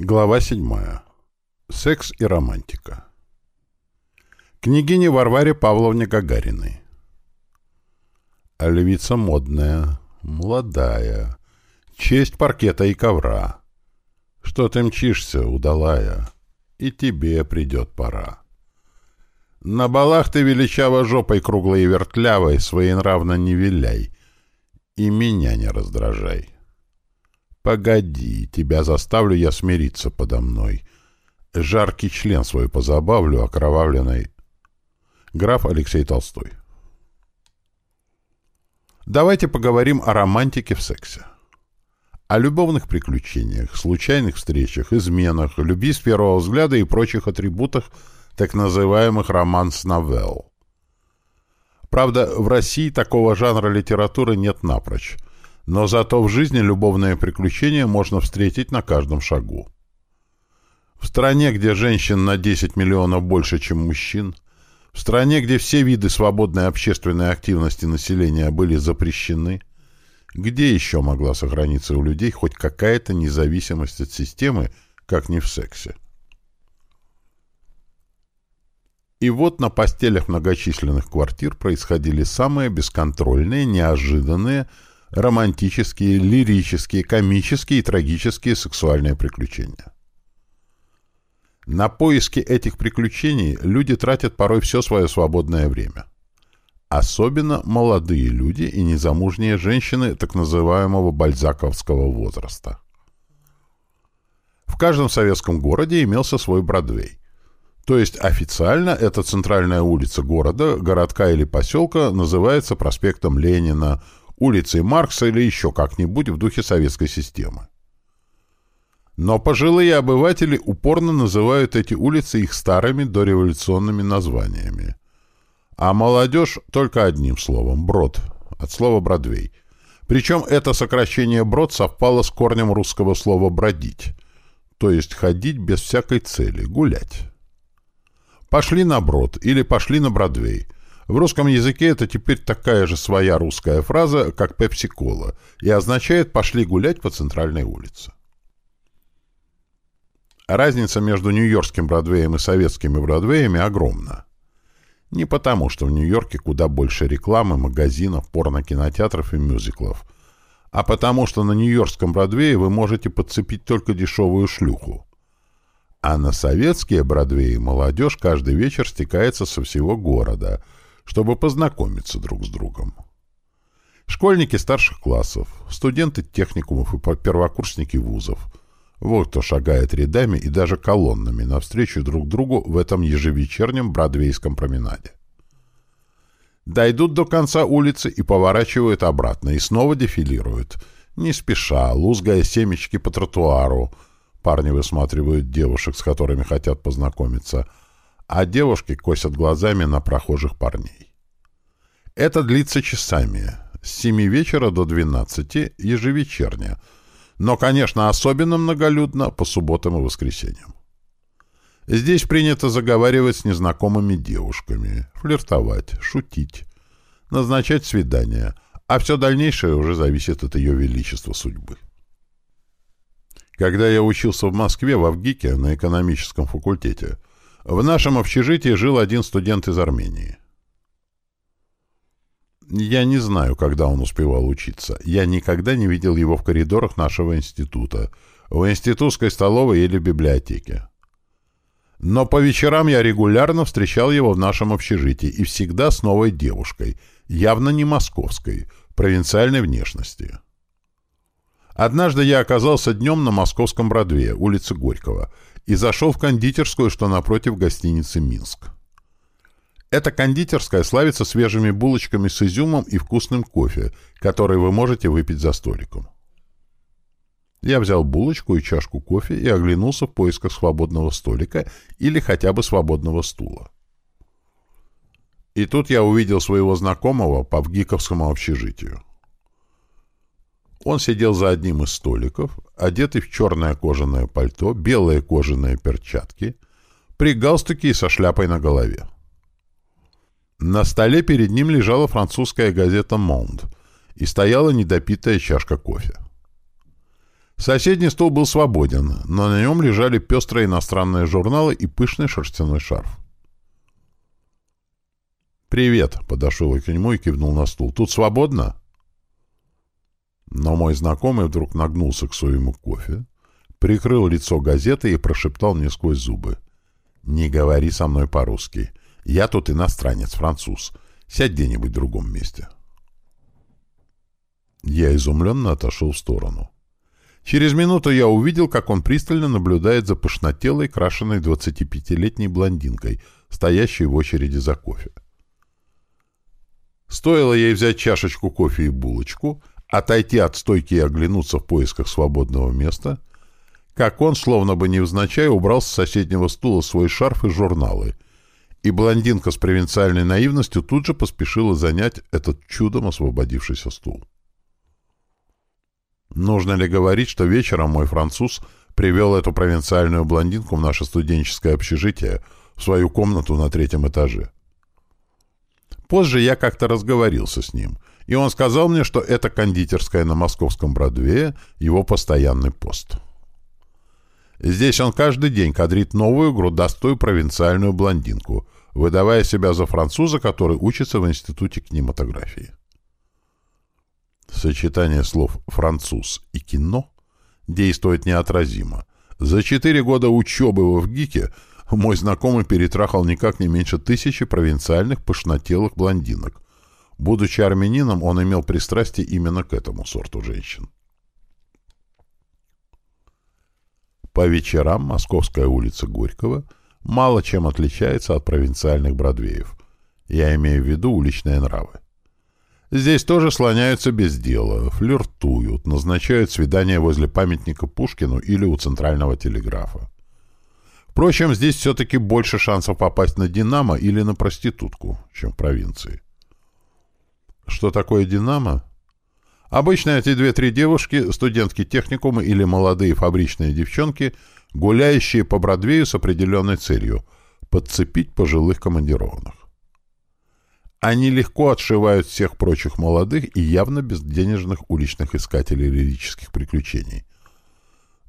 Глава 7. Секс и романтика. Княгине Варваре Павловне Гагариной. А львица модная, молодая, честь паркета и ковра. Что ты мчишься, удалая, и тебе придет пора. На балах ты величаво жопой круглой и вертлявой, своенравно не виляй, и меня не раздражай. «Погоди, тебя заставлю я смириться подо мной. Жаркий член свой позабавлю, окровавленный...» Граф Алексей Толстой Давайте поговорим о романтике в сексе. О любовных приключениях, случайных встречах, изменах, любви с первого взгляда и прочих атрибутах так называемых романс-новелл. Правда, в России такого жанра литературы нет напрочь, но зато в жизни любовные приключения можно встретить на каждом шагу. В стране, где женщин на 10 миллионов больше, чем мужчин, в стране, где все виды свободной общественной активности населения были запрещены, где еще могла сохраниться у людей хоть какая-то независимость от системы, как не в сексе? И вот на постелях многочисленных квартир происходили самые бесконтрольные, неожиданные, романтические, лирические, комические и трагические сексуальные приключения. На поиски этих приключений люди тратят порой все свое свободное время. Особенно молодые люди и незамужние женщины так называемого бальзаковского возраста. В каждом советском городе имелся свой Бродвей. То есть официально эта центральная улица города, городка или поселка называется проспектом Ленина, улицей Маркса или еще как-нибудь в духе советской системы. Но пожилые обыватели упорно называют эти улицы их старыми дореволюционными названиями. А молодежь только одним словом – «брод», от слова «бродвей». Причем это сокращение «брод» совпало с корнем русского слова «бродить», то есть ходить без всякой цели, гулять. «Пошли на брод» или «пошли на Бродвей» – в русском языке это теперь такая же своя русская фраза, как «пепси-кола», и означает «пошли гулять по центральной улице». Разница между нью-йоркским Бродвеем и советскими Бродвеями огромна. Не потому, что в Нью-Йорке куда больше рекламы, магазинов, порно-кинотеатров и мюзиклов, а потому, что на нью-йоркском Бродвее вы можете подцепить только дешевую шлюху. А на советские Бродвеи молодежь каждый вечер стекается со всего города – чтобы познакомиться друг с другом. Школьники старших классов, студенты техникумов и первокурсники вузов. Вот кто шагает рядами и даже колоннами навстречу друг другу в этом ежевечернем Бродвейском променаде. Дойдут до конца улицы и поворачивают обратно, и снова дефилируют. Не спеша, лузгая семечки по тротуару. Парни высматривают девушек, с которыми хотят познакомиться – а девушки косят глазами на прохожих парней. Это длится часами, с 7 вечера до 12 ежевечерне, но, конечно, особенно многолюдно по субботам и воскресеньям. Здесь принято заговаривать с незнакомыми девушками, флиртовать, шутить, назначать свидания, а все дальнейшее уже зависит от ее величества судьбы. Когда я учился в Москве в Авгике на экономическом факультете, в нашем общежитии жил один студент из Армении. Я не знаю, когда он успевал учиться. Я никогда не видел его в коридорах нашего института, в институтской столовой или библиотеке. Но по вечерам я регулярно встречал его в нашем общежитии и всегда с новой девушкой, явно не московской, провинциальной внешности. Однажды я оказался днем на московском Бродвее, улице Горького, и зашел в кондитерскую, что напротив гостиницы «Минск». Эта кондитерская славится свежими булочками с изюмом и вкусным кофе, который вы можете выпить за столиком. Я взял булочку и чашку кофе и оглянулся в поисках свободного столика или хотя бы свободного стула. И тут я увидел своего знакомого по вгиковскому общежитию. Он сидел за одним из столиков, одетый в черное кожаное пальто, белые кожаные перчатки, при галстуке и со шляпой на голове. На столе перед ним лежала французская газета «Монд» и стояла недопитая чашка кофе. Соседний стол был свободен, но на нем лежали пестрые иностранные журналы и пышный шерстяной шарф. «Привет», — подошел к нему и кивнул на стул. «Тут свободно?» Но мой знакомый вдруг нагнулся к своему кофе, прикрыл лицо газетой и прошептал мне сквозь зубы. «Не говори со мной по-русски. Я тут иностранец, француз. Сядь где-нибудь в другом месте». Я изумленно отошел в сторону. Через минуту я увидел, как он пристально наблюдает за пышнотелой, крашенной 25-летней блондинкой, стоящей в очереди за кофе. Стоило ей взять чашечку кофе и булочку, отойти от стойки и оглянуться в поисках свободного места, как он, словно бы невзначай, убрал с соседнего стула свой шарф и журналы, и блондинка с провинциальной наивностью тут же поспешила занять этот чудом освободившийся стул. Нужно ли говорить, что вечером мой француз привел эту провинциальную блондинку в наше студенческое общежитие, в свою комнату на третьем этаже? Позже я как-то разговорился с ним, и он сказал мне, что это кондитерская на московском Бродвее, его постоянный пост. Здесь он каждый день кадрит новую грудастую провинциальную блондинку, выдавая себя за француза, который учится в Институте кинематографии. Сочетание слов «француз» и «кино» действует неотразимо. За четыре года учебы в ВГИКе мой знакомый перетрахал никак не меньше тысячи провинциальных пышнотелых блондинок. Будучи армянином, он имел пристрастие именно к этому сорту женщин. По вечерам Московская улица Горького мало чем отличается от провинциальных Бродвеев. Я имею в виду уличные нравы. Здесь тоже слоняются без дела, флиртуют, назначают свидания возле памятника Пушкину или у центрального телеграфа. Впрочем, здесь все-таки больше шансов попасть на «Динамо» или на проститутку, чем в провинции. Что такое «Динамо»? Обычно эти две-три девушки, студентки техникума или молодые фабричные девчонки, гуляющие по Бродвею с определенной целью – подцепить пожилых командированных. Они легко отшивают всех прочих молодых и явно безденежных уличных искателей лирических приключений.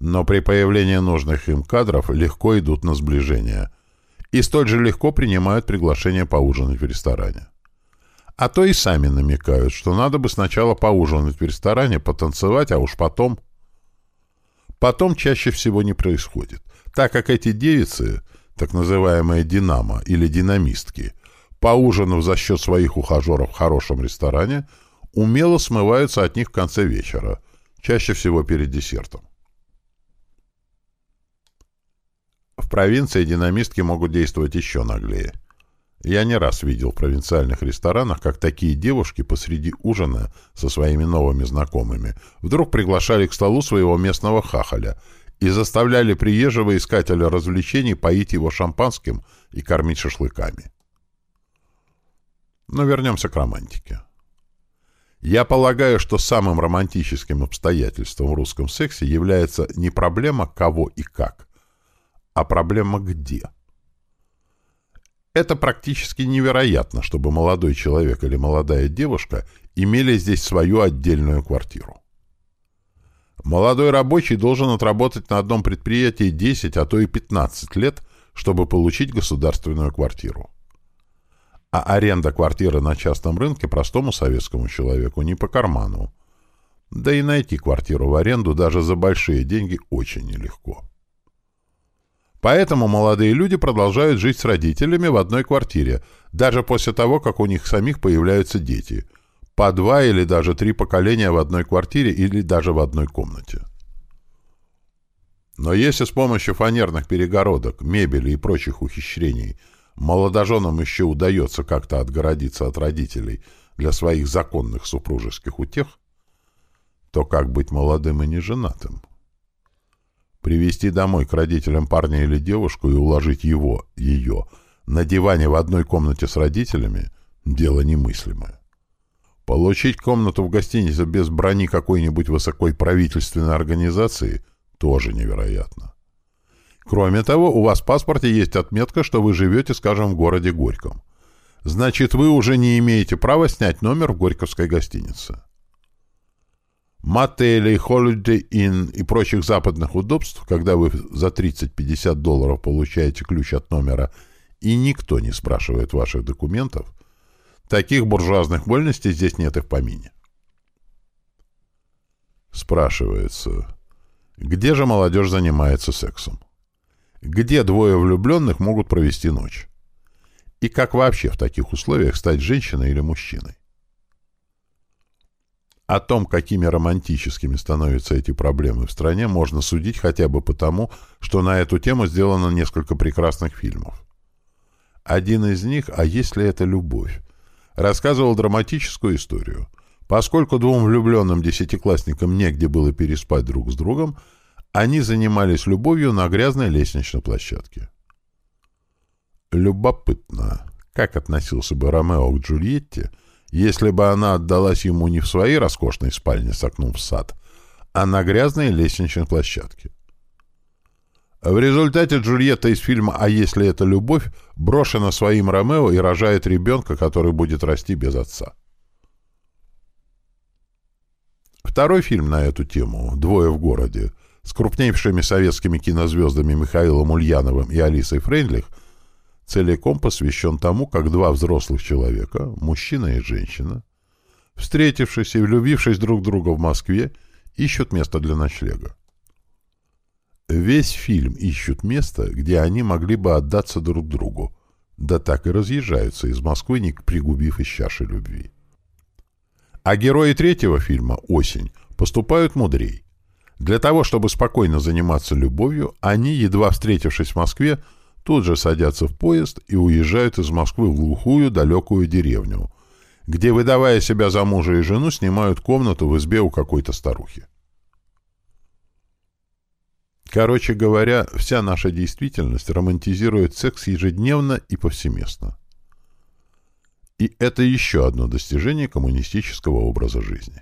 Но при появлении нужных им кадров легко идут на сближение и столь же легко принимают приглашение поужинать в ресторане. А то и сами намекают, что надо бы сначала поужинать в ресторане, потанцевать, а уж потом... Потом чаще всего не происходит, так как эти девицы, так называемые «динамо» или «динамистки», поужинав за счет своих ухажеров в хорошем ресторане, умело смываются от них в конце вечера, чаще всего перед десертом. В провинции динамистки могут действовать еще наглее. Я не раз видел в провинциальных ресторанах, как такие девушки посреди ужина со своими новыми знакомыми вдруг приглашали к столу своего местного хахаля и заставляли приезжего искателя развлечений поить его шампанским и кормить шашлыками. Но вернемся к романтике. Я полагаю, что самым романтическим обстоятельством в русском сексе является не проблема кого и как, а проблема где. Это практически невероятно, чтобы молодой человек или молодая девушка имели здесь свою отдельную квартиру. Молодой рабочий должен отработать на одном предприятии 10, а то и 15 лет, чтобы получить государственную квартиру. А аренда квартиры на частном рынке простому советскому человеку не по карману. Да и найти квартиру в аренду даже за большие деньги очень нелегко. Поэтому молодые люди продолжают жить с родителями в одной квартире, даже после того, как у них самих появляются дети. По два или даже три поколения в одной квартире или даже в одной комнате. Но если с помощью фанерных перегородок, мебели и прочих ухищрений – молодоженам еще удается как-то отгородиться от родителей для своих законных супружеских утех, то как быть молодым и неженатым? Привести домой к родителям парня или девушку и уложить его, ее, на диване в одной комнате с родителями – дело немыслимое. Получить комнату в гостинице без брони какой-нибудь высокой правительственной организации – тоже невероятно. Кроме того, у вас в паспорте есть отметка, что вы живете, скажем, в городе Горьком. Значит, вы уже не имеете права снять номер в Горьковской гостинице. Мотелей, Holiday Inn и прочих западных удобств, когда вы за 30-50 долларов получаете ключ от номера и никто не спрашивает ваших документов, таких буржуазных вольностей здесь нет и в помине. Спрашивается, где же молодежь занимается сексом? Где двое влюбленных могут провести ночь? И как вообще в таких условиях стать женщиной или мужчиной? О том, какими романтическими становятся эти проблемы в стране, можно судить хотя бы потому, что на эту тему сделано несколько прекрасных фильмов. Один из них «А если это любовь?» рассказывал драматическую историю. Поскольку двум влюбленным десятиклассникам негде было переспать друг с другом, они занимались любовью на грязной лестничной площадке. Любопытно, как относился бы Ромео к Джульетте, если бы она отдалась ему не в своей роскошной спальне с окном в сад, а на грязной лестничной площадке. В результате Джульетта из фильма «А если это любовь» брошена своим Ромео и рожает ребенка, который будет расти без отца. Второй фильм на эту тему «Двое в городе» с крупнейшими советскими кинозвездами Михаилом Ульяновым и Алисой Фрейндлих целиком посвящен тому, как два взрослых человека, мужчина и женщина, встретившись и влюбившись друг друга в Москве, ищут место для ночлега. Весь фильм ищут место, где они могли бы отдаться друг другу, да так и разъезжаются из Москвы, не пригубив из чаши любви. А герои третьего фильма «Осень» поступают мудрей. Для того, чтобы спокойно заниматься любовью, они, едва встретившись в Москве, тут же садятся в поезд и уезжают из Москвы в глухую далекую деревню, где, выдавая себя за мужа и жену, снимают комнату в избе у какой-то старухи. Короче говоря, вся наша действительность романтизирует секс ежедневно и повсеместно. И это еще одно достижение коммунистического образа жизни.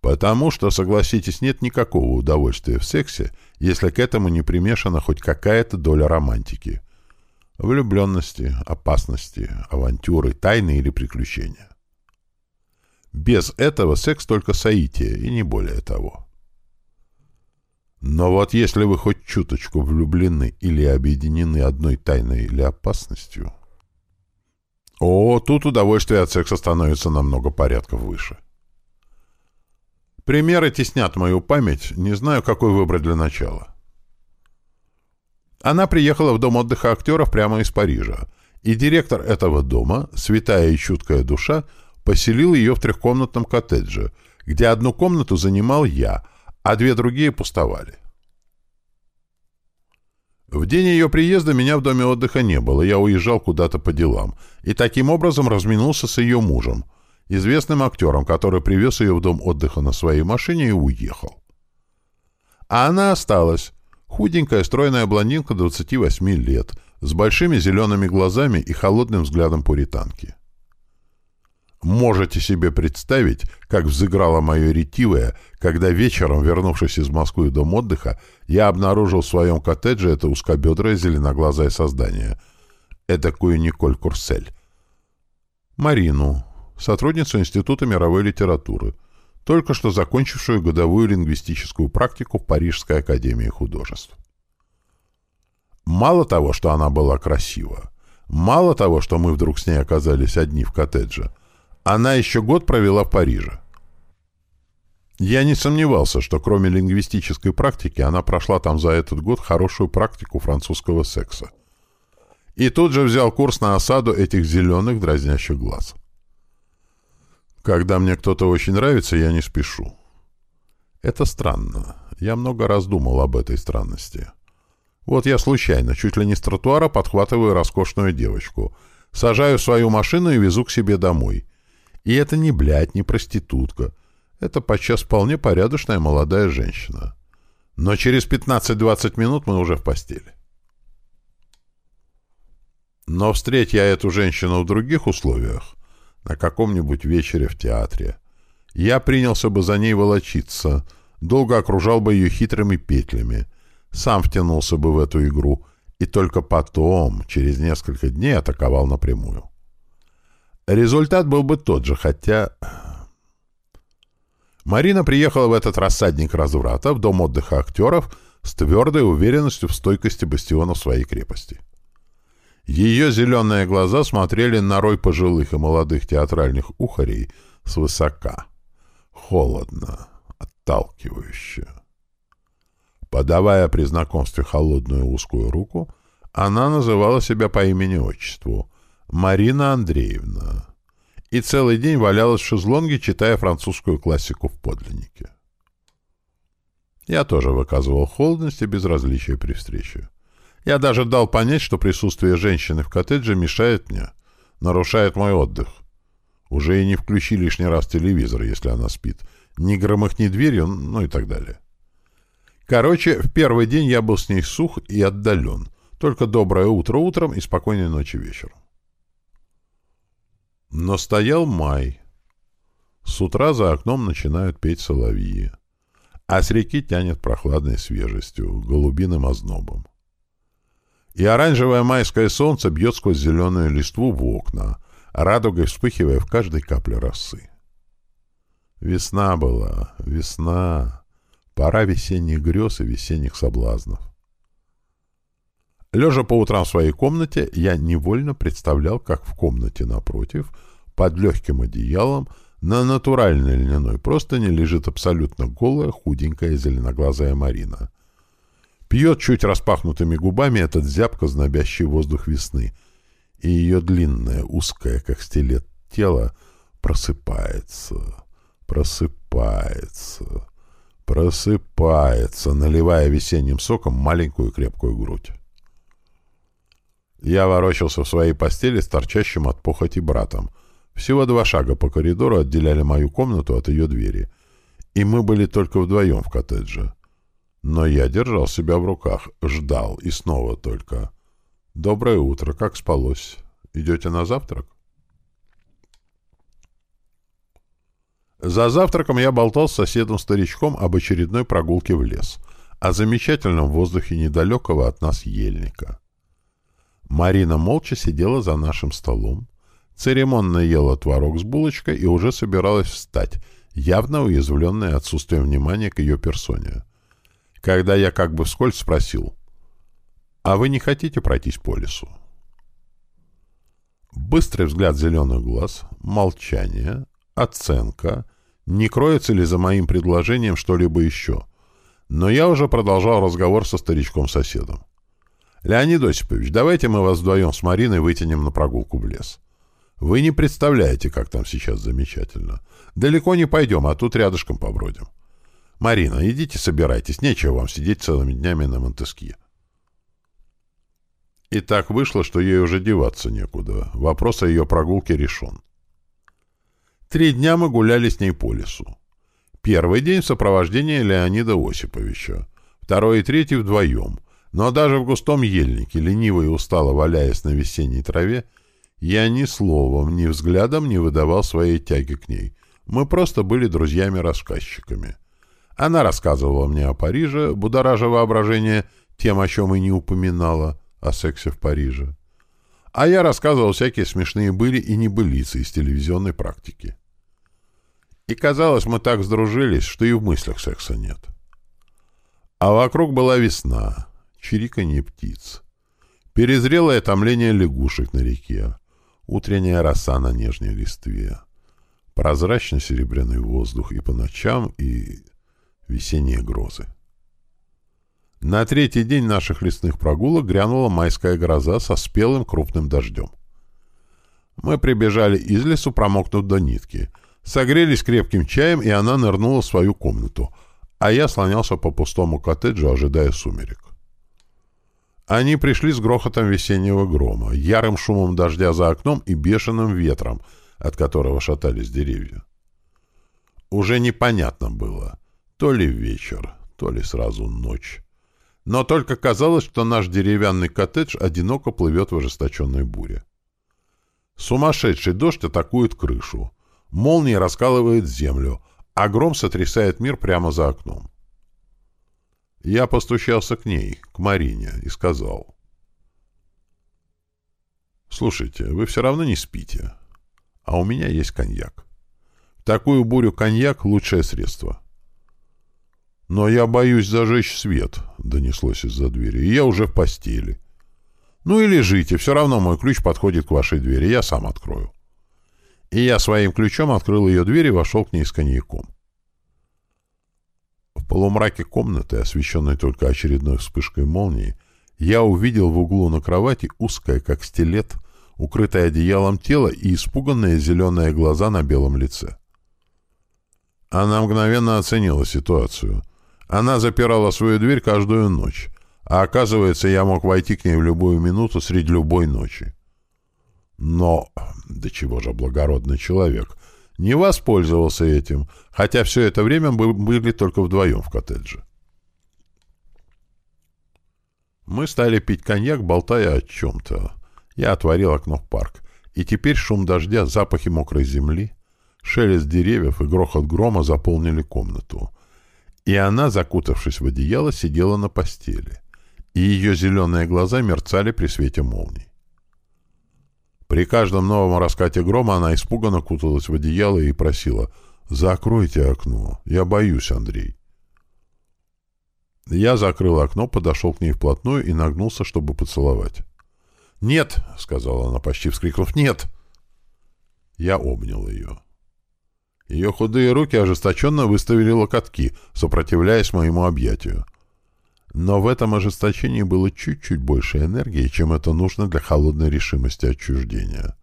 Потому что, согласитесь, нет никакого удовольствия в сексе, если к этому не примешана хоть какая-то доля романтики. Влюбленности, опасности, авантюры, тайны или приключения. Без этого секс только соитие, и не более того. Но вот если вы хоть чуточку влюблены или объединены одной тайной или опасностью... О, тут удовольствие от секса становится намного порядков выше. — Примеры теснят мою память, не знаю, какой выбрать для начала. Она приехала в дом отдыха актеров прямо из Парижа, и директор этого дома, святая и чуткая душа, поселил ее в трехкомнатном коттедже, где одну комнату занимал я, а две другие пустовали. В день ее приезда меня в доме отдыха не было, я уезжал куда-то по делам, и таким образом разминулся с ее мужем — известным актером, который привез ее в дом отдыха на своей машине и уехал. А она осталась. Худенькая, стройная блондинка 28 лет, с большими зелеными глазами и холодным взглядом пуританки. Можете себе представить, как взыграло мое ретивое, когда вечером, вернувшись из Москвы в дом отдыха, я обнаружил в своем коттедже это узкобедрое зеленоглазое создание, эдакую Николь Курсель. Марину, сотрудницу Института мировой литературы, только что закончившую годовую лингвистическую практику в Парижской академии художеств. Мало того, что она была красива, мало того, что мы вдруг с ней оказались одни в коттедже, она еще год провела в Париже. Я не сомневался, что кроме лингвистической практики она прошла там за этот год хорошую практику французского секса. И тут же взял курс на осаду этих зеленых дразнящих глаз. Когда мне кто-то очень нравится, я не спешу. Это странно. Я много раз думал об этой странности. Вот я случайно, чуть ли не с тротуара, подхватываю роскошную девочку, сажаю свою машину и везу к себе домой. И это не блядь, не проститутка. Это подчас вполне порядочная молодая женщина. Но через 15-20 минут мы уже в постели. Но встреть я эту женщину в других условиях, на каком-нибудь вечере в театре. Я принялся бы за ней волочиться, долго окружал бы ее хитрыми петлями, сам втянулся бы в эту игру и только потом, через несколько дней, атаковал напрямую. Результат был бы тот же, хотя... Марина приехала в этот рассадник разврата, в дом отдыха актеров, с твердой уверенностью в стойкости бастиона своей крепости. Ее зеленые глаза смотрели на рой пожилых и молодых театральных ухарей свысока. Холодно, отталкивающе. Подавая при знакомстве холодную узкую руку, она называла себя по имени-отчеству Марина Андреевна и целый день валялась в шезлонге, читая французскую классику в подлиннике. Я тоже выказывал холодность и безразличие при встрече. Я даже дал понять, что присутствие женщины в коттедже мешает мне, нарушает мой отдых. Уже и не включи лишний раз телевизор, если она спит. Не громыхни дверью, ну и так далее. Короче, в первый день я был с ней сух и отдален. Только доброе утро утром и спокойной ночи вечером. Но стоял май. С утра за окном начинают петь соловьи. А с реки тянет прохладной свежестью, голубиным ознобом. И оранжевое майское солнце бьет сквозь зеленую листву в окна, радугой вспыхивая в каждой капле росы. Весна была, весна, пора весенних грез и весенних соблазнов. Лежа по утрам в своей комнате, я невольно представлял, как в комнате напротив, под легким одеялом, на натуральной льняной простыне лежит абсолютно голая, худенькая зеленоглазая Марина. Пьет чуть распахнутыми губами этот зябко знобящий воздух весны, и ее длинное, узкое, как стилет, тело просыпается, просыпается, просыпается, наливая весенним соком маленькую крепкую грудь. Я ворочался в своей постели с торчащим от похоти братом. Всего два шага по коридору отделяли мою комнату от ее двери. И мы были только вдвоем в коттедже. Но я держал себя в руках, ждал, и снова только. «Доброе утро, как спалось? Идете на завтрак?» За завтраком я болтал с соседом-старичком об очередной прогулке в лес, о замечательном воздухе недалекого от нас ельника. Марина молча сидела за нашим столом, церемонно ела творог с булочкой и уже собиралась встать, явно уязвленная отсутствием внимания к ее персоне. Когда я как бы вскользь спросил, «А вы не хотите пройтись по лесу?» Быстрый взгляд зеленых глаз, молчание, оценка, не кроется ли за моим предложением что-либо еще. Но я уже продолжал разговор со старичком-соседом. «Леонид Осипович, давайте мы вас вдвоем с Мариной вытянем на прогулку в лес. Вы не представляете, как там сейчас замечательно. Далеко не пойдем, а тут рядышком побродим. Марина, идите собирайтесь, нечего вам сидеть целыми днями на Монтескье». И так вышло, что ей уже деваться некуда. Вопрос о ее прогулке решен. Три дня мы гуляли с ней по лесу. Первый день в сопровождении Леонида Осиповича, второй и третий вдвоем — но даже в густом ельнике, лениво и устало валяясь на весенней траве, я ни словом, ни взглядом не выдавал своей тяги к ней. Мы просто были друзьями-рассказчиками. Она рассказывала мне о Париже, будоража воображение тем, о чем и не упоминала, о сексе в Париже. А я рассказывал всякие смешные были и небылицы из телевизионной практики. И казалось, мы так сдружились, что и в мыслях секса нет. А вокруг была весна чириканье птиц, перезрелое томление лягушек на реке, утренняя роса на нежной листве, прозрачно-серебряный воздух и по ночам, и весенние грозы. На третий день наших лесных прогулок грянула майская гроза со спелым крупным дождем. Мы прибежали из лесу, промокнув до нитки, согрелись крепким чаем, и она нырнула в свою комнату, а я слонялся по пустому коттеджу, ожидая сумерек. Они пришли с грохотом весеннего грома, ярым шумом дождя за окном и бешеным ветром, от которого шатались деревья. Уже непонятно было, то ли вечер, то ли сразу ночь. Но только казалось, что наш деревянный коттедж одиноко плывет в ожесточенной буре. Сумасшедший дождь атакует крышу, молнии раскалывает землю, а гром сотрясает мир прямо за окном. Я постучался к ней, к Марине, и сказал. «Слушайте, вы все равно не спите, а у меня есть коньяк. В такую бурю коньяк — лучшее средство. «Но я боюсь зажечь свет», — донеслось из-за двери, — «и я уже в постели». «Ну и лежите, все равно мой ключ подходит к вашей двери, я сам открою». И я своим ключом открыл ее дверь и вошел к ней с коньяком. В полумраке комнаты, освещенной только очередной вспышкой молнии, я увидел в углу на кровати узкое, как стилет, укрытое одеялом тело и испуганные зеленые глаза на белом лице. Она мгновенно оценила ситуацию. Она запирала свою дверь каждую ночь, а оказывается, я мог войти к ней в любую минуту среди любой ночи. Но, да чего же благородный человек, не воспользовался этим, хотя все это время мы были только вдвоем в коттедже. Мы стали пить коньяк, болтая о чем-то. Я отворил окно в парк, и теперь шум дождя, запахи мокрой земли, шелест деревьев и грохот грома заполнили комнату. И она, закутавшись в одеяло, сидела на постели, и ее зеленые глаза мерцали при свете молний. При каждом новом раскате грома она испуганно куталась в одеяло и просила «Закройте окно. Я боюсь, Андрей». Я закрыл окно, подошел к ней вплотную и нагнулся, чтобы поцеловать. «Нет!» — сказала она, почти вскрикнув. «Нет!» Я обнял ее. Ее худые руки ожесточенно выставили локотки, сопротивляясь моему объятию. Но в этом ожесточении было чуть-чуть больше энергии, чем это нужно для холодной решимости отчуждения.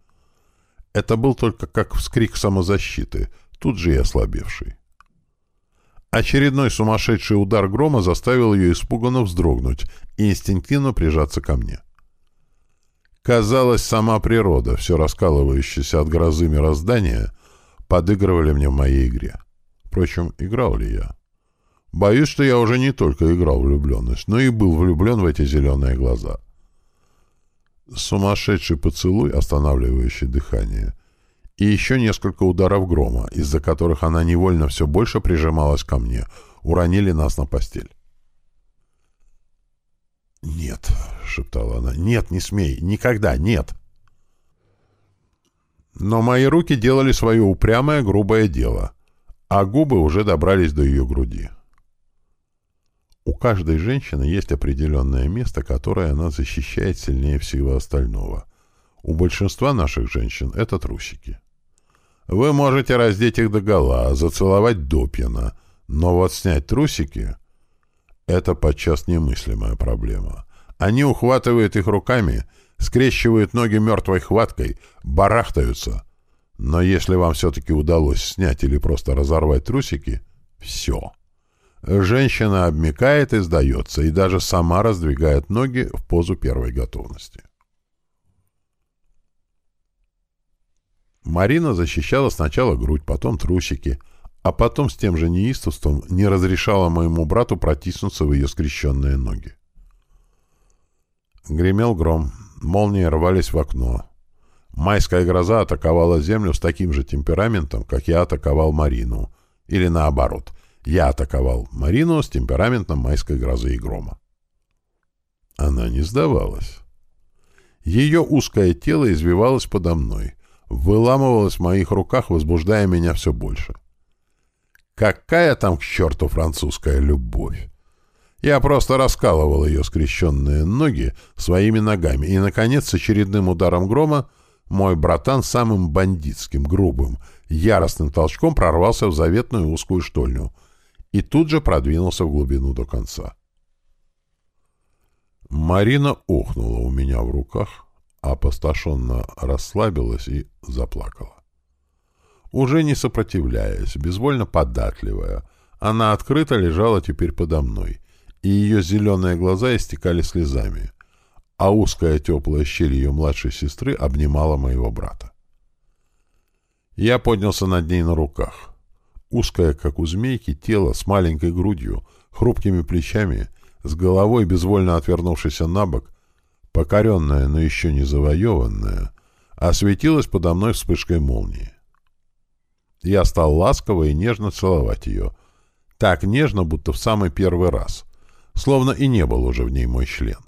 Это был только как вскрик самозащиты, тут же и ослабевший. Очередной сумасшедший удар грома заставил ее испуганно вздрогнуть и инстинктивно прижаться ко мне. Казалось, сама природа, все раскалывающаяся от грозы мироздания, подыгрывали мне в моей игре. Впрочем, играл ли я? Боюсь, что я уже не только играл влюбленность, но и был влюблен в эти зеленые глаза. Сумасшедший поцелуй, останавливающий дыхание, и еще несколько ударов грома, из-за которых она невольно все больше прижималась ко мне, уронили нас на постель. «Нет», — шептала она, — «нет, не смей, никогда, нет». Но мои руки делали свое упрямое, грубое дело, а губы уже добрались до ее груди. У каждой женщины есть определенное место, которое она защищает сильнее всего остального. У большинства наших женщин это трусики. Вы можете раздеть их догола, зацеловать до пьяна, но вот снять трусики — это подчас немыслимая проблема. Они ухватывают их руками, скрещивают ноги мертвой хваткой, барахтаются. Но если вам все-таки удалось снять или просто разорвать трусики — все. Женщина обмекает и сдается, и даже сама раздвигает ноги в позу первой готовности. Марина защищала сначала грудь, потом трусики, а потом с тем же неистовством не разрешала моему брату протиснуться в ее скрещенные ноги. Гремел гром, молнии рвались в окно. Майская гроза атаковала землю с таким же темпераментом, как я атаковал Марину. Или наоборот, я атаковал Марину с темпераментом майской грозы и грома. Она не сдавалась. Ее узкое тело извивалось подо мной, выламывалось в моих руках, возбуждая меня все больше. Какая там к черту французская любовь! Я просто раскалывал ее скрещенные ноги своими ногами, и, наконец, с очередным ударом грома мой братан самым бандитским, грубым, яростным толчком прорвался в заветную узкую штольню — и тут же продвинулся в глубину до конца. Марина охнула у меня в руках, опустошенно расслабилась и заплакала. Уже не сопротивляясь, безвольно податливая, она открыто лежала теперь подо мной, и ее зеленые глаза истекали слезами, а узкая теплая щель ее младшей сестры обнимала моего брата. Я поднялся над ней на руках. Узкое, как у змейки, тело с маленькой грудью, хрупкими плечами, с головой, безвольно отвернувшейся на бок, покоренная, но еще не завоеванная, осветилась подо мной вспышкой молнии. Я стал ласково и нежно целовать ее. Так нежно, будто в самый первый раз. Словно и не был уже в ней мой член.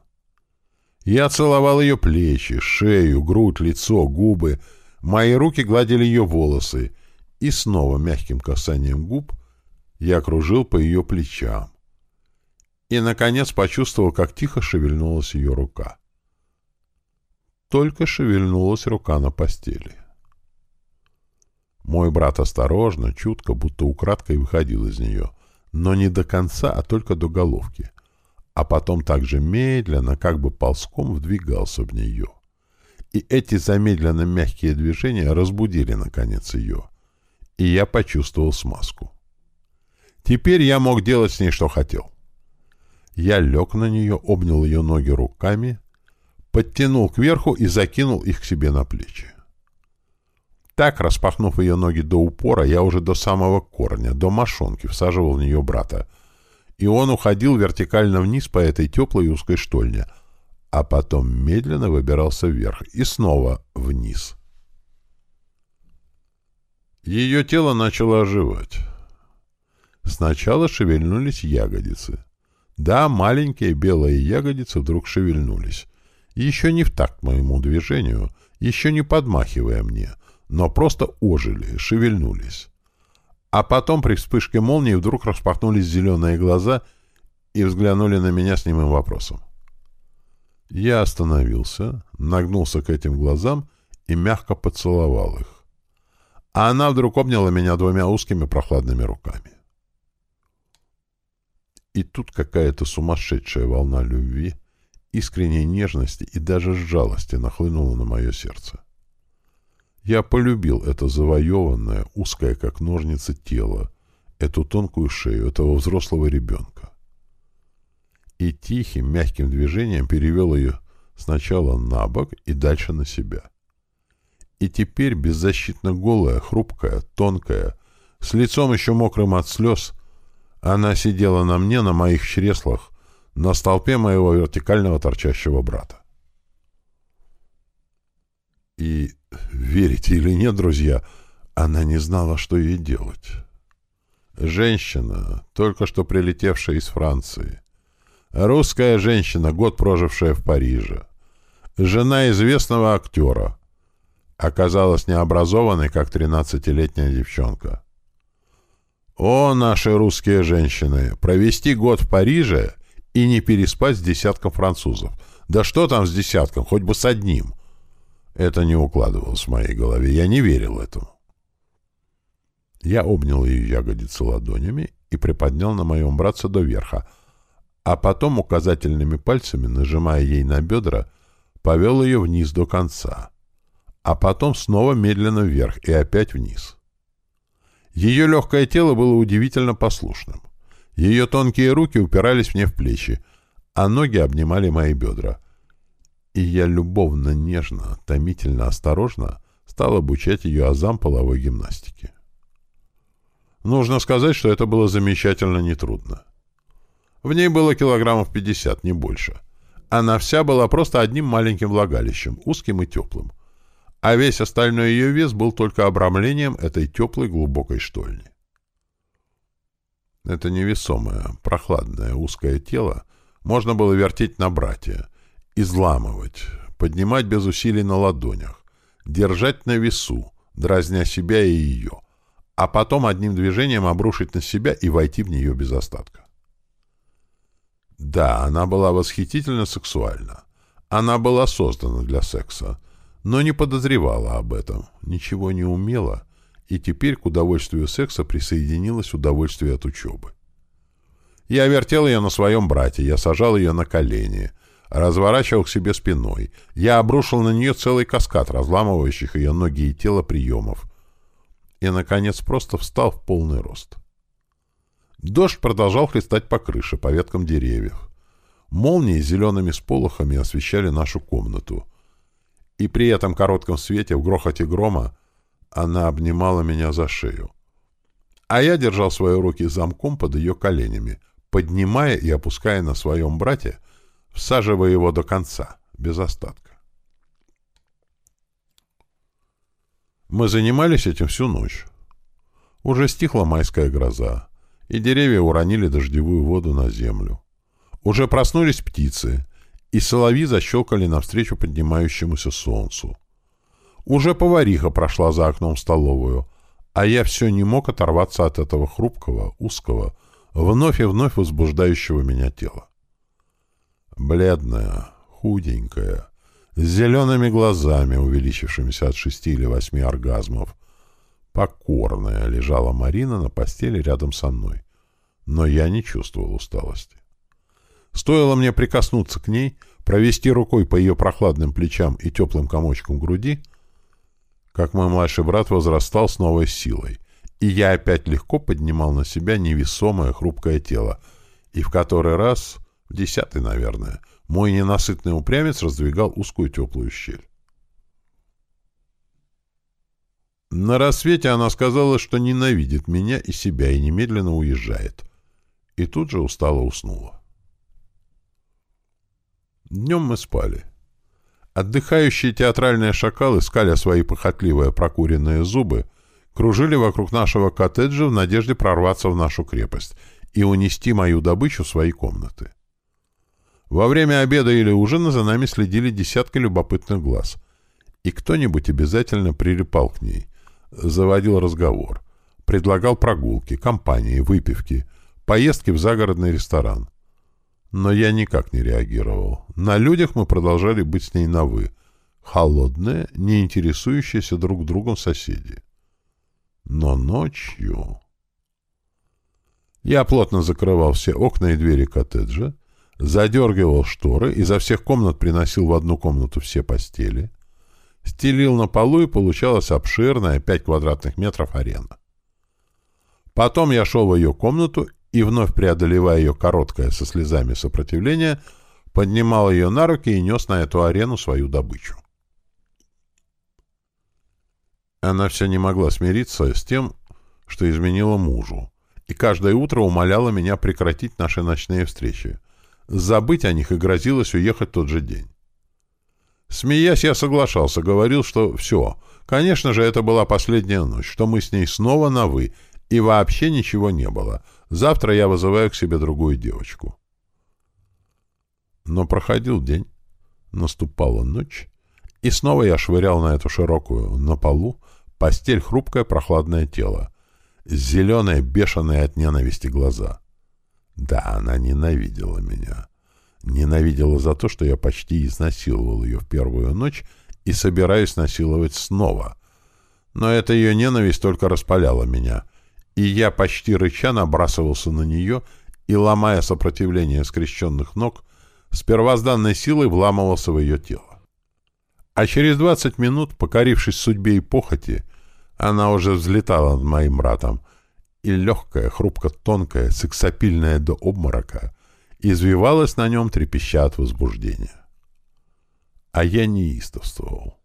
Я целовал ее плечи, шею, грудь, лицо, губы. Мои руки гладили ее волосы, И снова мягким касанием губ я окружил по ее плечам. И, наконец, почувствовал, как тихо шевельнулась ее рука. Только шевельнулась рука на постели. Мой брат осторожно, чутко, будто украдкой выходил из нее, но не до конца, а только до головки, а потом также медленно, как бы ползком, вдвигался в нее. И эти замедленно мягкие движения разбудили, наконец, ее, и я почувствовал смазку. Теперь я мог делать с ней, что хотел. Я лег на нее, обнял ее ноги руками — подтянул кверху и закинул их к себе на плечи. Так, распахнув ее ноги до упора, я уже до самого корня, до мошонки всаживал в нее брата. И он уходил вертикально вниз по этой теплой узкой штольне, а потом медленно выбирался вверх и снова вниз. Ее тело начало оживать. Сначала шевельнулись ягодицы. Да, маленькие белые ягодицы вдруг шевельнулись еще не в такт моему движению, еще не подмахивая мне, но просто ожили, шевельнулись. А потом при вспышке молнии вдруг распахнулись зеленые глаза и взглянули на меня с немым вопросом. Я остановился, нагнулся к этим глазам и мягко поцеловал их. А она вдруг обняла меня двумя узкими прохладными руками. И тут какая-то сумасшедшая волна любви — искренней нежности и даже жалости нахлынуло на мое сердце. Я полюбил это завоеванное, узкое, как ножницы, тело, эту тонкую шею этого взрослого ребенка. И тихим, мягким движением перевел ее сначала на бок и дальше на себя. И теперь беззащитно голая, хрупкая, тонкая, с лицом еще мокрым от слез, она сидела на мне, на моих чреслах, на столпе моего вертикального торчащего брата. И, верите или нет, друзья, она не знала, что ей делать. Женщина, только что прилетевшая из Франции. Русская женщина, год прожившая в Париже. Жена известного актера. Оказалась необразованной, как тринадцатилетняя девчонка. О, наши русские женщины! Провести год в Париже и не переспать с десятком французов. Да что там с десятком, хоть бы с одним. Это не укладывалось в моей голове, я не верил этому. Я обнял ее ягодицы ладонями и приподнял на моем братце до верха, а потом указательными пальцами, нажимая ей на бедра, повел ее вниз до конца, а потом снова медленно вверх и опять вниз. Ее легкое тело было удивительно послушным. Ее тонкие руки упирались мне в плечи, а ноги обнимали мои бедра. И я любовно, нежно, томительно, осторожно стал обучать ее азам половой гимнастики. Нужно сказать, что это было замечательно нетрудно. В ней было килограммов 50, не больше. Она вся была просто одним маленьким влагалищем, узким и теплым. А весь остальной ее вес был только обрамлением этой теплой глубокой штольни. Это невесомое, прохладное, узкое тело можно было вертеть на брате, изламывать, поднимать без усилий на ладонях, держать на весу, дразня себя и ее, а потом одним движением обрушить на себя и войти в нее без остатка. Да, она была восхитительно сексуальна. Она была создана для секса, но не подозревала об этом, ничего не умела и теперь к удовольствию секса присоединилось удовольствие от учебы. Я вертел ее на своем брате, я сажал ее на колени, разворачивал к себе спиной. Я обрушил на нее целый каскад разламывающих ее ноги и тело приемов. И, наконец, просто встал в полный рост. Дождь продолжал хлестать по крыше, по веткам деревьев. Молнии зелеными сполохами освещали нашу комнату. И при этом коротком свете, в грохоте грома, она обнимала меня за шею. А я держал свои руки замком под ее коленями, поднимая и опуская на своем брате, всаживая его до конца, без остатка. Мы занимались этим всю ночь. Уже стихла майская гроза, и деревья уронили дождевую воду на землю. Уже проснулись птицы, и соловьи защелкали навстречу поднимающемуся солнцу. Уже повариха прошла за окном в столовую, а я все не мог оторваться от этого хрупкого, узкого, вновь и вновь возбуждающего меня тела. Бледная, худенькая, с зелеными глазами, увеличившимися от шести или восьми оргазмов, покорная лежала Марина на постели рядом со мной, но я не чувствовал усталости. Стоило мне прикоснуться к ней, провести рукой по ее прохладным плечам и теплым комочкам груди, как мой младший брат возрастал с новой силой, и я опять легко поднимал на себя невесомое хрупкое тело, и в который раз, десятый, наверное, мой ненасытный упрямец раздвигал узкую теплую щель. На рассвете она сказала, что ненавидит меня и себя и немедленно уезжает. И тут же устало уснула. Днем мы спали. Отдыхающие театральные шакалы, скаля свои похотливые прокуренные зубы, кружили вокруг нашего коттеджа в надежде прорваться в нашу крепость и унести мою добычу в свои комнаты. Во время обеда или ужина за нами следили десятки любопытных глаз, и кто-нибудь обязательно прилипал к ней, заводил разговор, предлагал прогулки, компании, выпивки, поездки в загородный ресторан. Но я никак не реагировал. На людях мы продолжали быть с ней на «вы». Холодные, не интересующиеся друг другом соседи. Но ночью... Я плотно закрывал все окна и двери коттеджа, задергивал шторы, изо всех комнат приносил в одну комнату все постели, стелил на полу, и получалась обширная, 5 квадратных метров арена. Потом я шел в ее комнату и, вновь преодолевая ее короткое со слезами сопротивление, поднимал ее на руки и нес на эту арену свою добычу. Она все не могла смириться с тем, что изменила мужу, и каждое утро умоляла меня прекратить наши ночные встречи, забыть о них и грозилась уехать тот же день. Смеясь, я соглашался, говорил, что все, конечно же, это была последняя ночь, что мы с ней снова на «вы», и вообще ничего не было. Завтра я вызываю к себе другую девочку. Но проходил день, наступала ночь, и снова я швырял на эту широкую, на полу, постель хрупкое прохладное тело, зеленые, бешеные от ненависти глаза. Да, она ненавидела меня. Ненавидела за то, что я почти изнасиловал ее в первую ночь и собираюсь насиловать снова. Но эта ее ненависть только распаляла меня, и я почти рыча набрасывался на нее и, ломая сопротивление скрещенных ног, с первозданной силой вламывался в ее тело. А через двадцать минут, покорившись судьбе и похоти, она уже взлетала над моим братом, и легкая, хрупко-тонкая, сексапильная до обморока, извивалась на нем, трепеща от возбуждения. А я неистовствовал.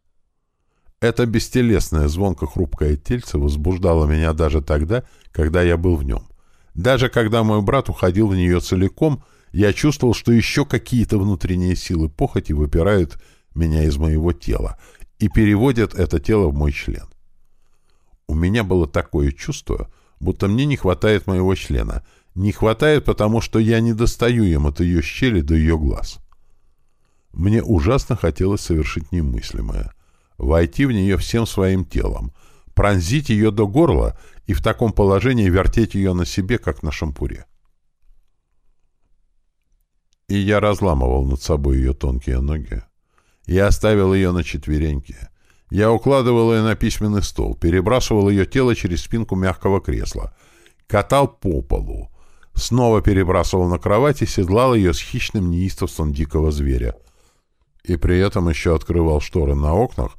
Это бестелесное, звонко-хрупкое тельце возбуждало меня даже тогда, когда я был в нем. Даже когда мой брат уходил в нее целиком, я чувствовал, что еще какие-то внутренние силы похоти выпирают меня из моего тела и переводят это тело в мой член. У меня было такое чувство, будто мне не хватает моего члена. Не хватает, потому что я не достаю им от ее щели до ее глаз. Мне ужасно хотелось совершить немыслимое — войти в нее всем своим телом, пронзить ее до горла и в таком положении вертеть ее на себе, как на шампуре. И я разламывал над собой ее тонкие ноги. Я оставил ее на четвереньке. Я укладывал ее на письменный стол, перебрасывал ее тело через спинку мягкого кресла, катал по полу, снова перебрасывал на кровать и седлал ее с хищным неистовством дикого зверя. И при этом еще открывал шторы на окнах,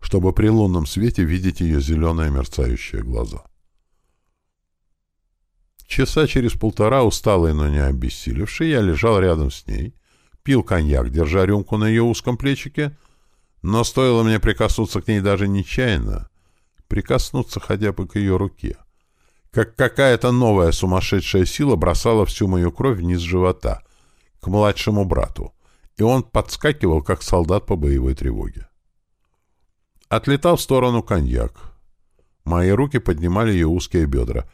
чтобы при лунном свете видеть ее зеленые мерцающие глаза. Часа через полтора, усталый, но не обессилевший, я лежал рядом с ней, пил коньяк, держа рюмку на ее узком плечике, но стоило мне прикоснуться к ней даже нечаянно, прикоснуться хотя бы к ее руке, как какая-то новая сумасшедшая сила бросала всю мою кровь вниз живота, к младшему брату, и он подскакивал, как солдат по боевой тревоге. Отлетал в сторону коньяк. Мои руки поднимали ее узкие бедра,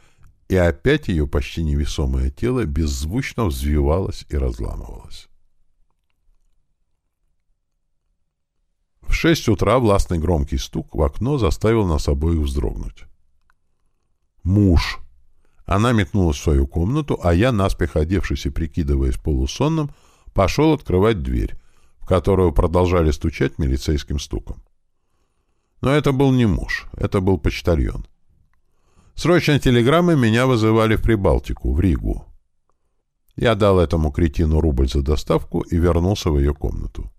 и опять ее почти невесомое тело беззвучно взвивалось и разламывалось. В шесть утра властный громкий стук в окно заставил нас обоих вздрогнуть. «Муж!» Она метнулась в свою комнату, а я, наспех одевшись и прикидываясь полусонным, пошел открывать дверь, в которую продолжали стучать милицейским стуком. Но это был не муж, это был почтальон. Срочной телеграммой меня вызывали в Прибалтику, в Ригу. Я дал этому кретину рубль за доставку и вернулся в ее комнату.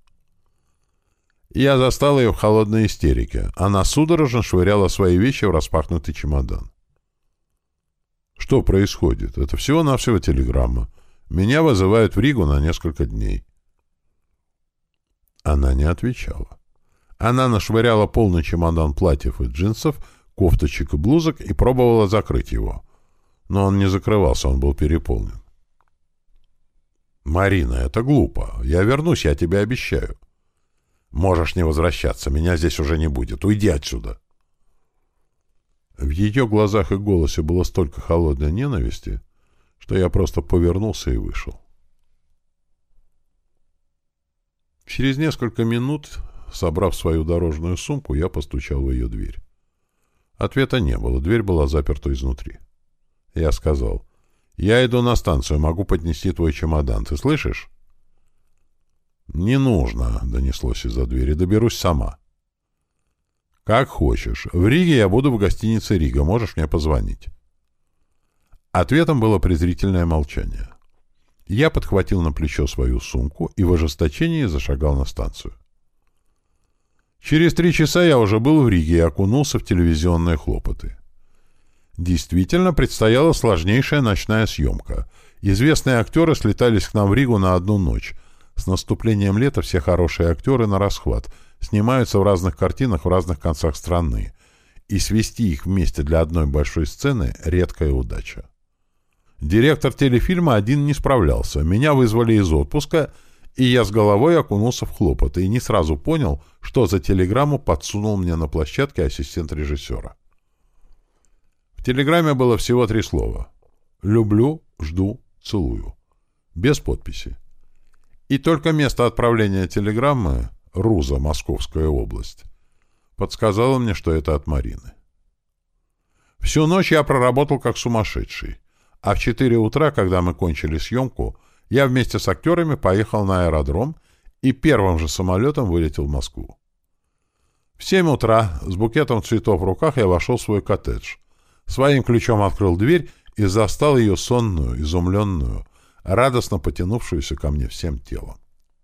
Я застал ее в холодной истерике. Она судорожно швыряла свои вещи в распахнутый чемодан. Что происходит? Это всего-навсего телеграмма. Меня вызывают в Ригу на несколько дней. Она не отвечала. Она нашвыряла полный чемодан платьев и джинсов, кофточек и блузок и пробовала закрыть его. Но он не закрывался, он был переполнен. «Марина, это глупо. Я вернусь, я тебе обещаю». «Можешь не возвращаться, меня здесь уже не будет. Уйди отсюда». В ее глазах и голосе было столько холодной ненависти, что я просто повернулся и вышел. Через несколько минут, собрав свою дорожную сумку, я постучал в ее дверь. Ответа не было, дверь была заперта изнутри. Я сказал, «Я иду на станцию, могу поднести твой чемодан, ты слышишь?» «Не нужно», — донеслось из-за двери, — «доберусь сама». «Как хочешь. В Риге я буду в гостинице «Рига», можешь мне позвонить». Ответом было презрительное молчание. Я подхватил на плечо свою сумку и в ожесточении зашагал на станцию. Через три часа я уже был в Риге и окунулся в телевизионные хлопоты. Действительно, предстояла сложнейшая ночная съемка. Известные актеры слетались к нам в Ригу на одну ночь. С наступлением лета все хорошие актеры на расхват, снимаются в разных картинах в разных концах страны. И свести их вместе для одной большой сцены — редкая удача. Директор телефильма один не справлялся. Меня вызвали из отпуска, и я с головой окунулся в хлопоты и не сразу понял, что за телеграмму подсунул мне на площадке ассистент режиссера. В телеграмме было всего три слова. «Люблю, жду, целую». Без подписи. И только место отправления телеграммы — Руза, Московская область — подсказало мне, что это от Марины. Всю ночь я проработал как сумасшедший. А в 4 утра, когда мы кончили съемку, я вместе с актерами поехал на аэродром и первым же самолетом вылетел в Москву. В 7 утра с букетом цветов в руках я вошел в свой коттедж. Своим ключом открыл дверь и застал ее сонную, изумленную, радостно потянувшуюся ко мне всем телом.